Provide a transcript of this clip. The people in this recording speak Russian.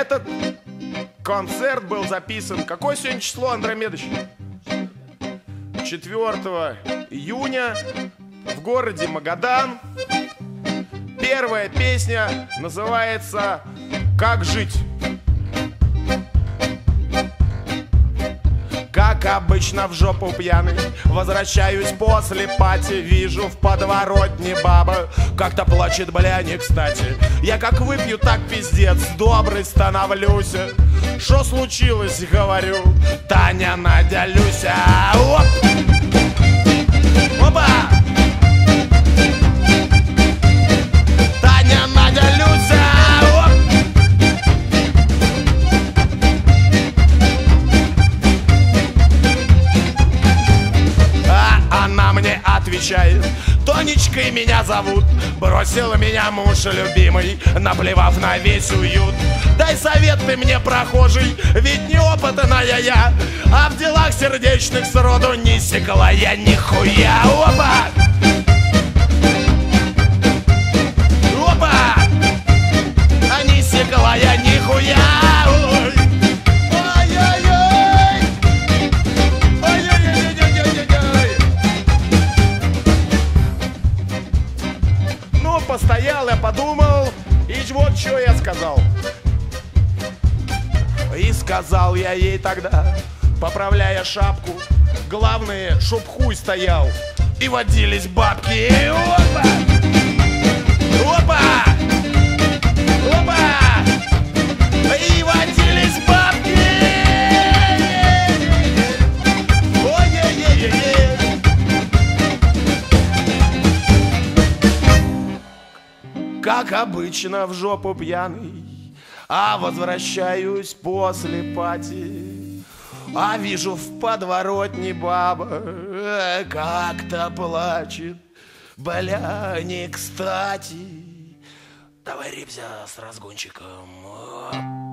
Этот концерт был записан. Какое сегодня число, Андромедович? 4 июня в городе Магадан. Первая песня называется «Как жить». Как обычно в жопу пьяный. Возвращаюсь после пати Вижу в подворотне баба. Как-то плачет, бля, не кстати. Я как выпью, так пиздец Добрый становлюсь. Что случилось, говорю Таня, Надя, Люся Оп! Отвечает Тонечкой меня зовут. Бросил меня муж любимый Наплевав на весь уют. Дай совет ты мне, прохожий Ведь неопытная я. А в делах сердечных сроду Не секла я нихуя. Опа! Подумал, и вот что я сказал. И сказал я ей тогда, поправляя шапку, главное, чтоб хуй стоял, и водились бабки. Опа! Опа! Как обычно в жопу пьяный А возвращаюсь после пати. А вижу в подворотне баба э, Как-то плачет. Бля, не кстати. Давай ребзя с разгончиком.